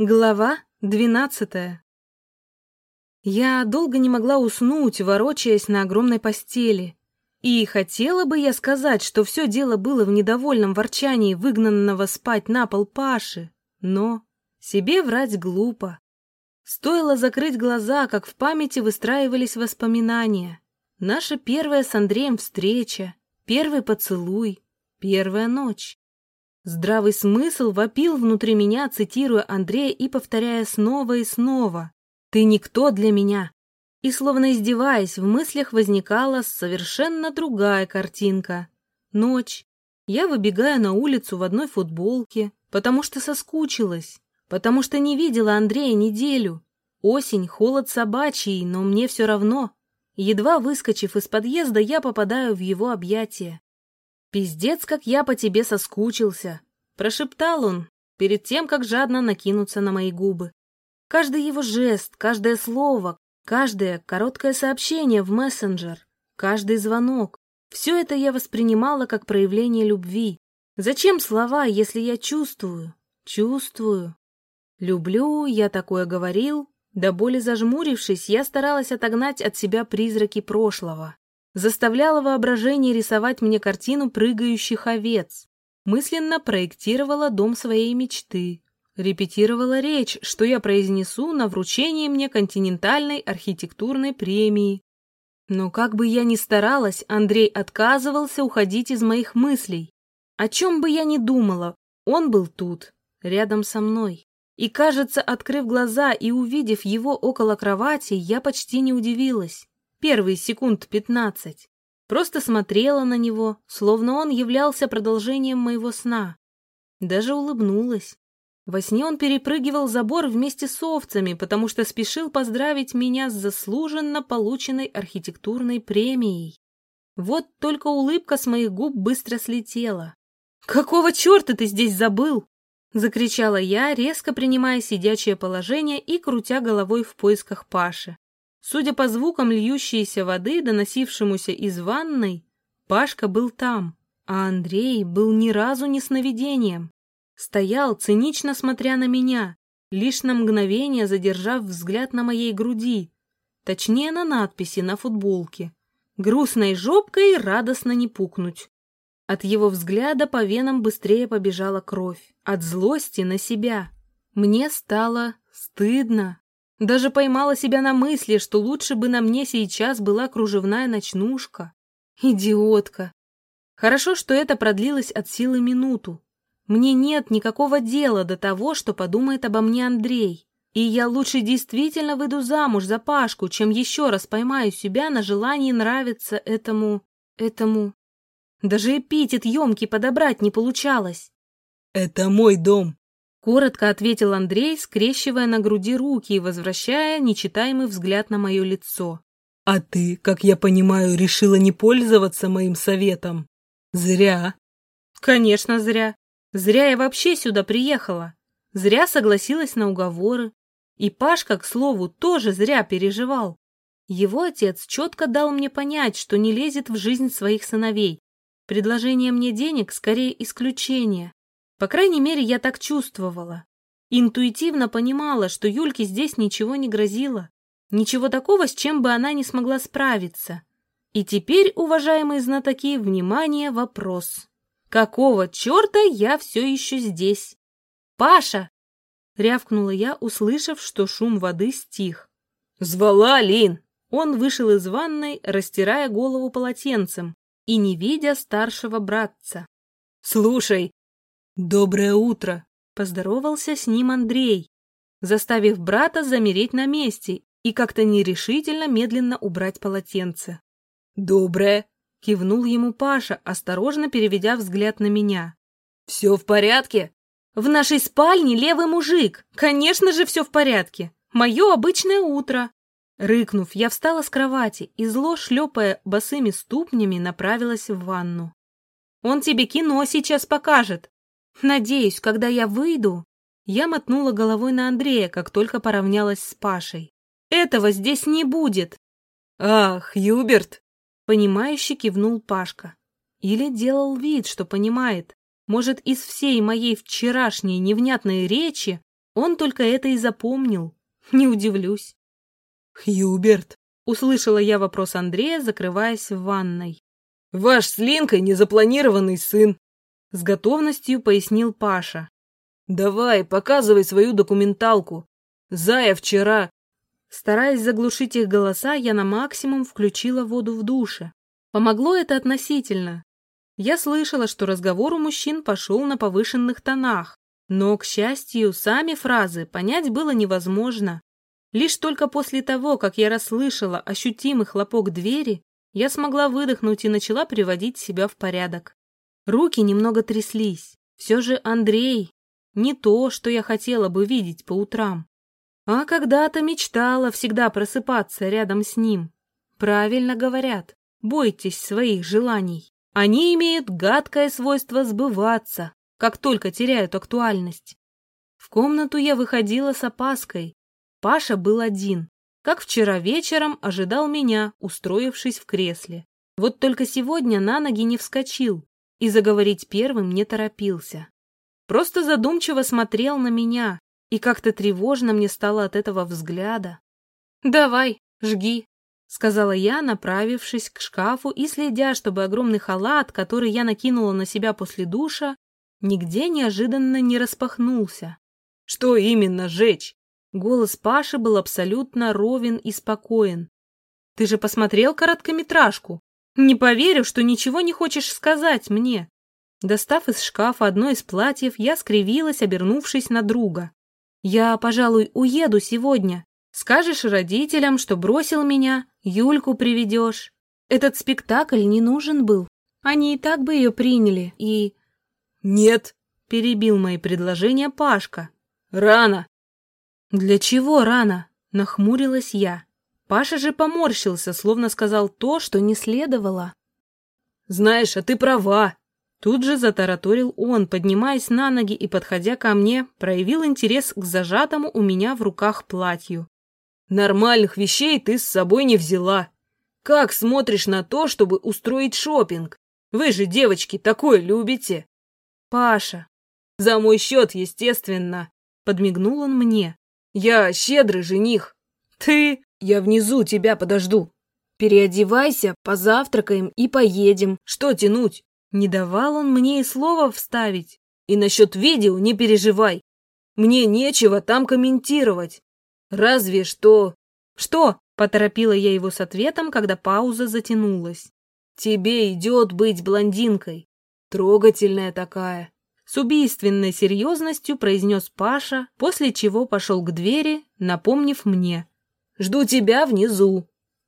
Глава двенадцатая Я долго не могла уснуть, ворочаясь на огромной постели. И хотела бы я сказать, что все дело было в недовольном ворчании выгнанного спать на пол Паши, но себе врать глупо. Стоило закрыть глаза, как в памяти выстраивались воспоминания. Наша первая с Андреем встреча, первый поцелуй, первая ночь. Здравый смысл вопил внутри меня, цитируя Андрея и повторяя снова и снова «Ты никто для меня». И словно издеваясь, в мыслях возникала совершенно другая картинка. Ночь. Я выбегаю на улицу в одной футболке, потому что соскучилась, потому что не видела Андрея неделю. Осень, холод собачий, но мне все равно. Едва выскочив из подъезда, я попадаю в его объятия. «Пиздец, как я по тебе соскучился!» — прошептал он, перед тем, как жадно накинуться на мои губы. Каждый его жест, каждое слово, каждое короткое сообщение в мессенджер, каждый звонок — все это я воспринимала как проявление любви. Зачем слова, если я чувствую, чувствую? Люблю, я такое говорил. До боли зажмурившись, я старалась отогнать от себя призраки прошлого заставляла воображение рисовать мне картину прыгающих овец, мысленно проектировала дом своей мечты, репетировала речь, что я произнесу на вручении мне континентальной архитектурной премии. Но как бы я ни старалась, Андрей отказывался уходить из моих мыслей. О чем бы я ни думала, он был тут, рядом со мной. И, кажется, открыв глаза и увидев его около кровати, я почти не удивилась первые секунд пятнадцать. Просто смотрела на него, словно он являлся продолжением моего сна. Даже улыбнулась. Во сне он перепрыгивал забор вместе с овцами, потому что спешил поздравить меня с заслуженно полученной архитектурной премией. Вот только улыбка с моих губ быстро слетела. «Какого черта ты здесь забыл?» — закричала я, резко принимая сидячее положение и крутя головой в поисках Паши. Судя по звукам льющейся воды, доносившемуся из ванной, Пашка был там, а Андрей был ни разу не сновидением. Стоял, цинично смотря на меня, лишь на мгновение задержав взгляд на моей груди, точнее на надписи на футболке. Грустной жопкой радостно не пукнуть. От его взгляда по венам быстрее побежала кровь, от злости на себя. Мне стало стыдно. Даже поймала себя на мысли, что лучше бы на мне сейчас была кружевная ночнушка. Идиотка. Хорошо, что это продлилось от силы минуту. Мне нет никакого дела до того, что подумает обо мне Андрей. И я лучше действительно выйду замуж за Пашку, чем еще раз поймаю себя на желании нравиться этому... этому... Даже эпитет емкий подобрать не получалось. «Это мой дом», Коротко ответил Андрей, скрещивая на груди руки и возвращая нечитаемый взгляд на мое лицо. «А ты, как я понимаю, решила не пользоваться моим советом? Зря!» «Конечно, зря. Зря я вообще сюда приехала. Зря согласилась на уговоры. И Пашка, к слову, тоже зря переживал. Его отец четко дал мне понять, что не лезет в жизнь своих сыновей. Предложение мне денег скорее исключение. По крайней мере, я так чувствовала. Интуитивно понимала, что Юльке здесь ничего не грозило. Ничего такого, с чем бы она не смогла справиться. И теперь, уважаемые знатоки, внимание, вопрос. Какого черта я все еще здесь? Паша! Рявкнула я, услышав, что шум воды стих. Звала Лин! Он вышел из ванной, растирая голову полотенцем и не видя старшего братца. «Слушай, «Доброе утро!» — поздоровался с ним Андрей, заставив брата замереть на месте и как-то нерешительно медленно убрать полотенце. «Доброе!» — кивнул ему Паша, осторожно переведя взгляд на меня. «Все в порядке?» «В нашей спальне левый мужик! Конечно же, все в порядке! Мое обычное утро!» Рыкнув, я встала с кровати и, зло шлепая босыми ступнями, направилась в ванну. «Он тебе кино сейчас покажет!» Надеюсь, когда я выйду... Я мотнула головой на Андрея, как только поравнялась с Пашей. Этого здесь не будет. Ах, Юберт! Понимающе кивнул Пашка. Или делал вид, что понимает. Может, из всей моей вчерашней невнятной речи Он только это и запомнил. Не удивлюсь. «Хьюберт», — услышала я вопрос Андрея, закрываясь в ванной. «Ваш с Линкой незапланированный сын», — с готовностью пояснил Паша. «Давай, показывай свою документалку. Зая вчера...» Стараясь заглушить их голоса, я на максимум включила воду в душе. Помогло это относительно. Я слышала, что разговор у мужчин пошел на повышенных тонах, но, к счастью, сами фразы понять было невозможно. Лишь только после того, как я расслышала ощутимый хлопок двери, я смогла выдохнуть и начала приводить себя в порядок. Руки немного тряслись. Все же Андрей не то, что я хотела бы видеть по утрам. А когда-то мечтала всегда просыпаться рядом с ним. Правильно говорят, бойтесь своих желаний. Они имеют гадкое свойство сбываться, как только теряют актуальность. В комнату я выходила с опаской. Паша был один. Как вчера вечером ожидал меня, устроившись в кресле. Вот только сегодня на ноги не вскочил и заговорить первым не торопился. Просто задумчиво смотрел на меня, и как-то тревожно мне стало от этого взгляда. «Давай, жги», — сказала я, направившись к шкафу и следя, чтобы огромный халат, который я накинула на себя после душа, нигде неожиданно не распахнулся. «Что именно жечь?» Голос Паши был абсолютно ровен и спокоен. «Ты же посмотрел короткометражку? Не поверю, что ничего не хочешь сказать мне». Достав из шкафа одно из платьев, я скривилась, обернувшись на друга. «Я, пожалуй, уеду сегодня. Скажешь родителям, что бросил меня, Юльку приведешь. Этот спектакль не нужен был. Они и так бы ее приняли, и...» «Нет», — перебил мои предложения Пашка. «Рано». «Для чего рано?» — нахмурилась я. Паша же поморщился, словно сказал то, что не следовало. «Знаешь, а ты права», Тут же затараторил он, поднимаясь на ноги и, подходя ко мне, проявил интерес к зажатому у меня в руках платью. «Нормальных вещей ты с собой не взяла. Как смотришь на то, чтобы устроить шопинг? Вы же, девочки, такое любите!» «Паша!» «За мой счет, естественно!» Подмигнул он мне. «Я щедрый жених!» «Ты...» «Я внизу тебя подожду!» «Переодевайся, позавтракаем и поедем!» «Что тянуть?» Не давал он мне и слова вставить. И насчет видео не переживай. Мне нечего там комментировать. Разве что... Что? Поторопила я его с ответом, когда пауза затянулась. Тебе идет быть блондинкой. Трогательная такая. С убийственной серьезностью произнес Паша, после чего пошел к двери, напомнив мне. Жду тебя внизу.